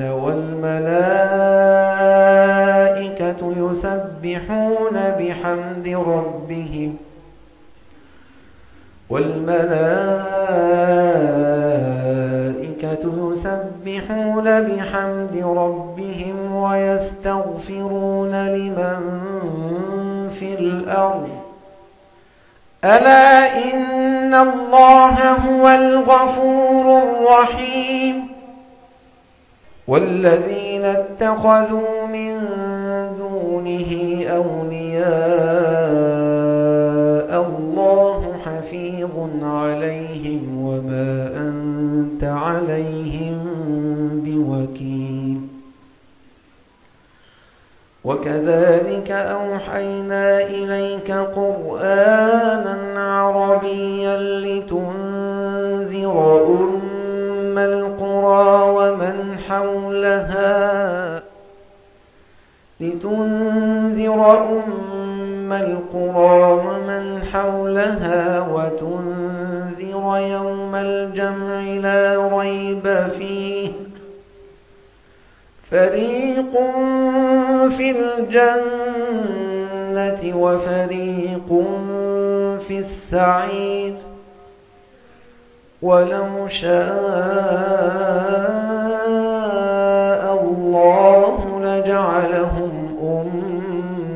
والملائكة يسبحون بحمد ربهم والملائكة يسبحون بحمد ربهم ويستغفرون لمن في الأرض ألا إن الله هو الغفور الرحيم والذين اتخذوا من دونه أولياء الله حفيظ عليهم وما أنت عليهم بوكيل. وكذلك أوحينا إليك قرآنا لتنذر أم القرى ومن حولها وتنذر يوم الجمع لا ريب فيه. فريق في الجنة وفريق في السعير. ولو شاء الله لجعلهم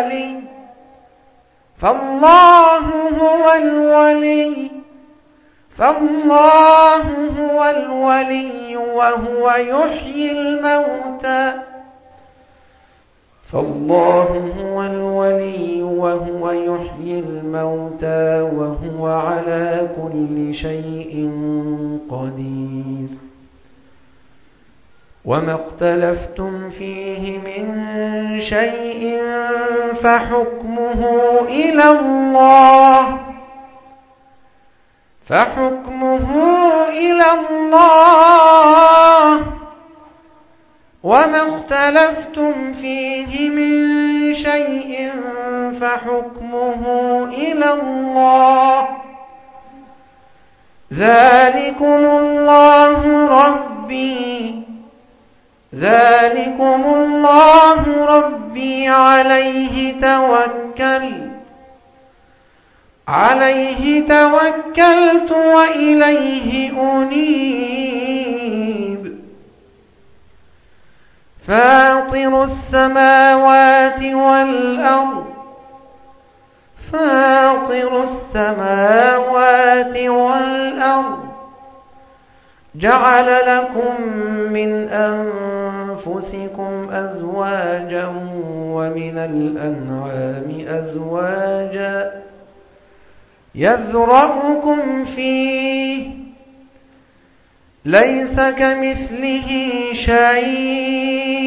الولي. فالله هو الولي. فالله هو الولي وهو يحيي الموتى. فالله هو الولي وهو يحيي الموتى وهو على كل شيء قدير. وما اختلفتم فيه من شيء فحكمه إلى الله. فحكمه إلى الله. وما اختلفتم فيه من شيء فحكمه إلى الله. ذلكم الله ربي. ذلكم الله ربي عليه توكل عليه توكلت وإليه أنيب. فاطر السماوات والأرض. فاطر السماوات والأرض. جعل لكم من أنفسكم أزواجا ومن الأنعام أزواجا يذرأكم فيه ليس كمثله شيء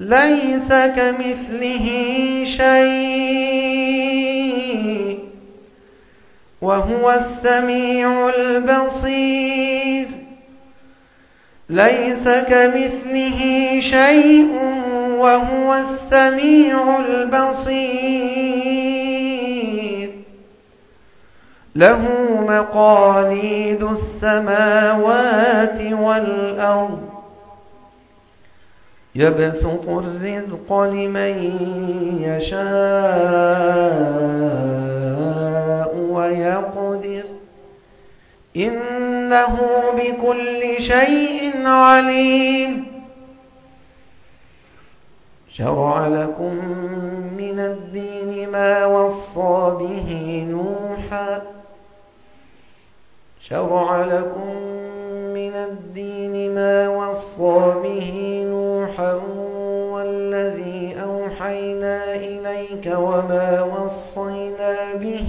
ليس كمثله شيء وهو السميع البصير. ليس كمثله شيء وهو السميع البصير. له مقاليد السماوات والأرض. يبسط الرزق لمن يشاء. ويقدر إنه بكل شيء عليم. شرع لكم من الدين ما وصى به نوحا. شرع لكم من الدين ما وصى به نوحا والذي أوحينا إليك وما وصينا به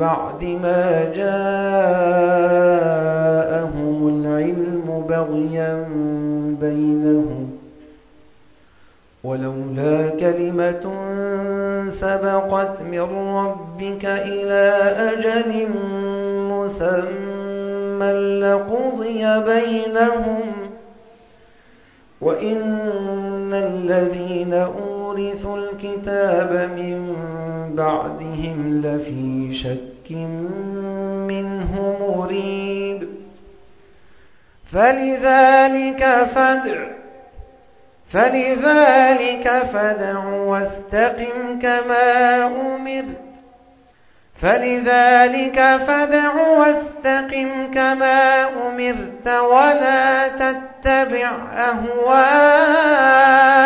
بعد ما جاءهم العلم بغيا بينهم. ولولا كلمة سبقت من ربك إلى أجل مسمى لقضي بينهم. وإن الذين أورثوا الكتاب من بعدهم لفي شك منه مريب. فلذلك فادع فلذلك فادع واستقم كما أمرت فلذلك فادع واستقم كما أمرت ولا تتبع أهواءهم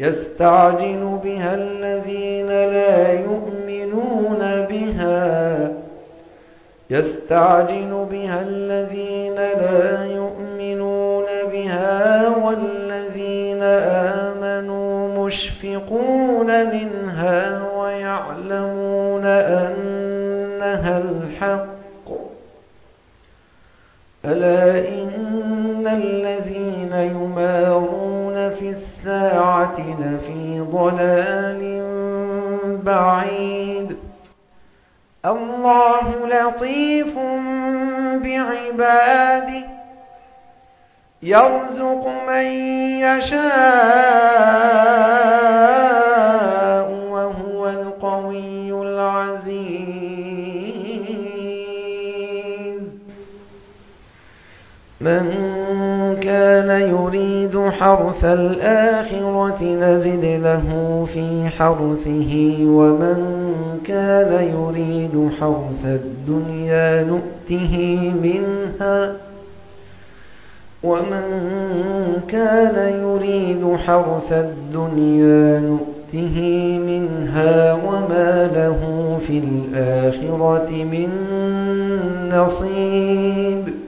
يستعجل بها الذين لا يؤمنون بها. يستعجل بها الذين لا يؤمنون بها والذين آمنوا مشفقون منها ويعلمون أنها الحق. ألا إن الذين يمارون الساعة لفي ضلال بعيد. الله لطيف بعباده يرزق من يشاء. حرث الآخرة نزد له في حرثه ومن كان يريد حرث الدنيا نؤته منها ومن كان يريد حرث الدنيا نؤته منها وما له في الآخرة من نصيب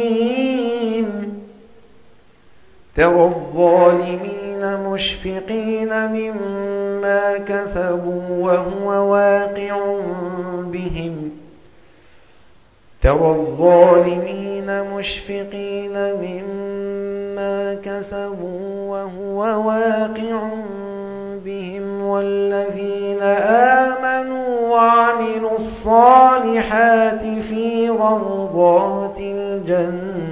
ترى الظالمين مشفقين مما كسبوا وهو واقع بهم. ترى الظالمين مشفقين مما كسبوا وهو واقع بهم. والذين آمنوا وعملوا الصالحات في روضات الجنات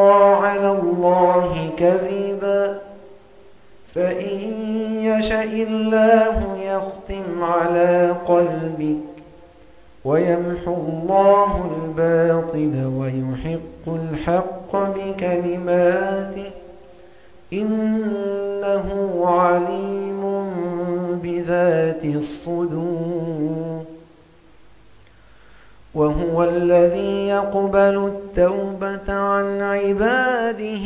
يشأ الله يختم على قلبك ويمحو الله الباطل ويحق الحق بكلماته إنه عليم بذات الصدور وهو الذي يقبل التوبة عن عباده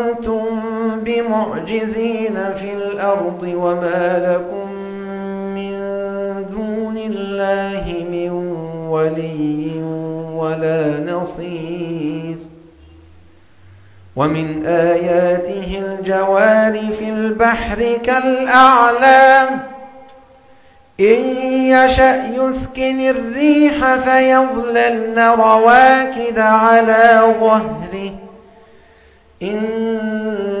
بمعجزين في الأرض وما لكم من دون الله من ولي ولا نصير ومن آياته الجوار في البحر كالأعلام إن يشأ يسكن الريح فيظللن رواكد على ظهره إن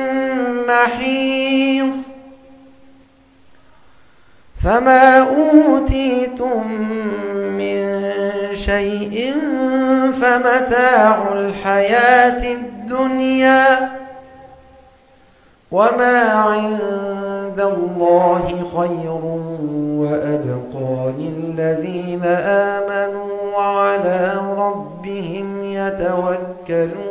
محيص فما أوتيتم من شيء فمتاع الحياة الدنيا وما عند الله خير وأبقى للذين آمنوا وعلى ربهم يتوكلون.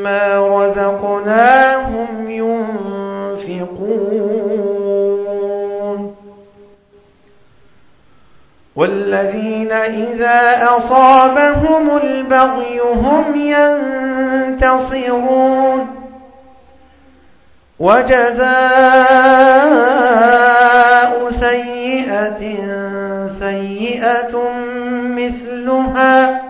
ومما رزقناهم ينفقون والذين إذا أصابهم البغي هم ينتصرون وجزاء سيئة سيئة مثلها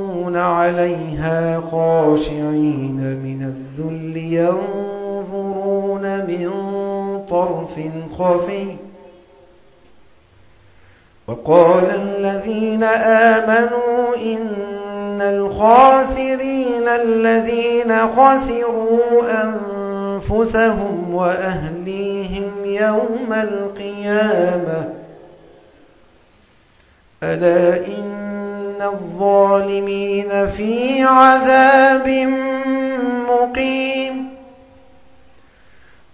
عليها خاشعين من الذل ينظرون من طرف خفي. وقال الذين آمنوا إن الخاسرين الذين خسروا أنفسهم وأهليهم يوم القيامة. ألا إن الظالمين في عذاب مقيم.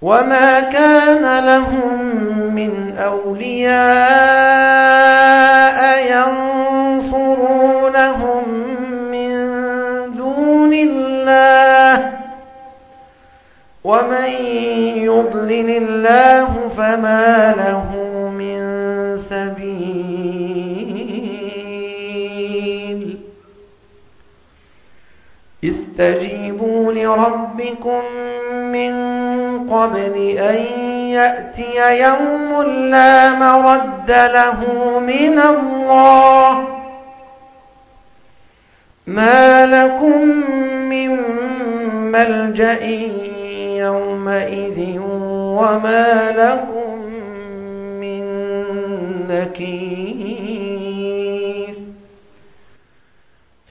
وما كان لهم من أولياء ينصرونهم من دون الله. ومن يضلل الله فما له استجيبوا لربكم من قبل أن يأتي يوم لا مرد له من الله. ما لكم من ملجأ يومئذ وما لكم من نكير.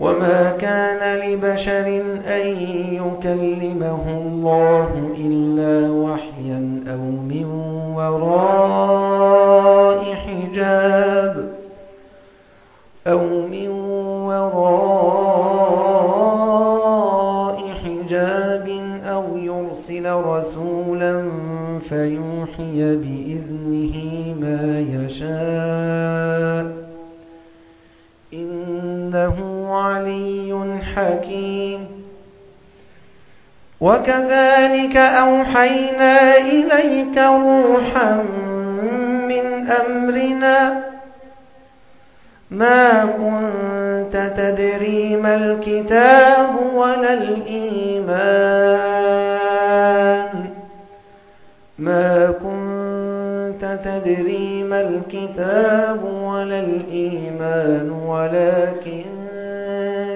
وما كان لبشر أن يكلمه الله إلا وحيا أو من وراء حجاب أو من وراء حجاب أو يرسل رسولا فيوحي بإذنه حكيم. وكذلك أوحينا إليك روحا من أمرنا. ما كنت تدري ما الكتاب ولا الإيمان. ما كنت تدري ما الكتاب ولا الإيمان ولكن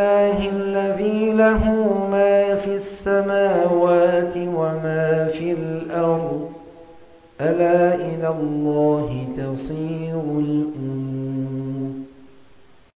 الله الذي له ما في السماوات وما في الأرض. ألا إلى الله تصير الأمور.